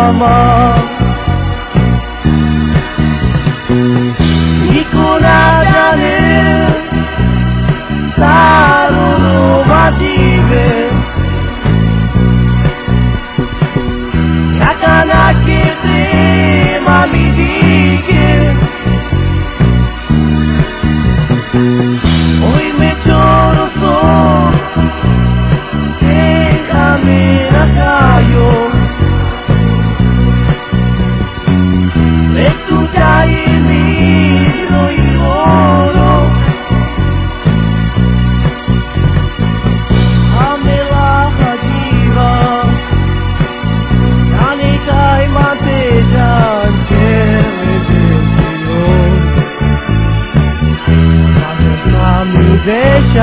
妈妈。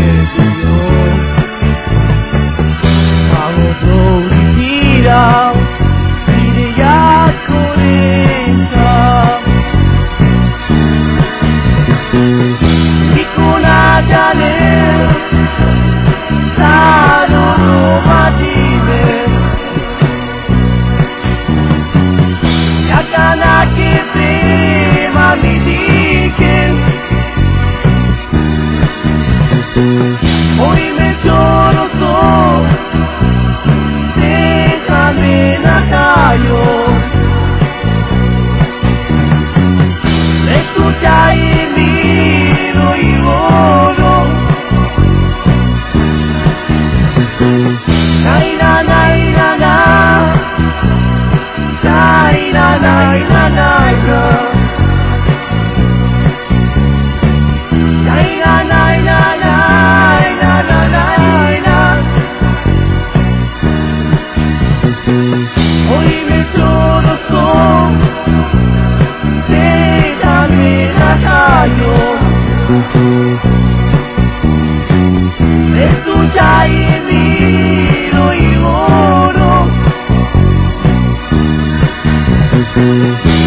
Christmas Thank you.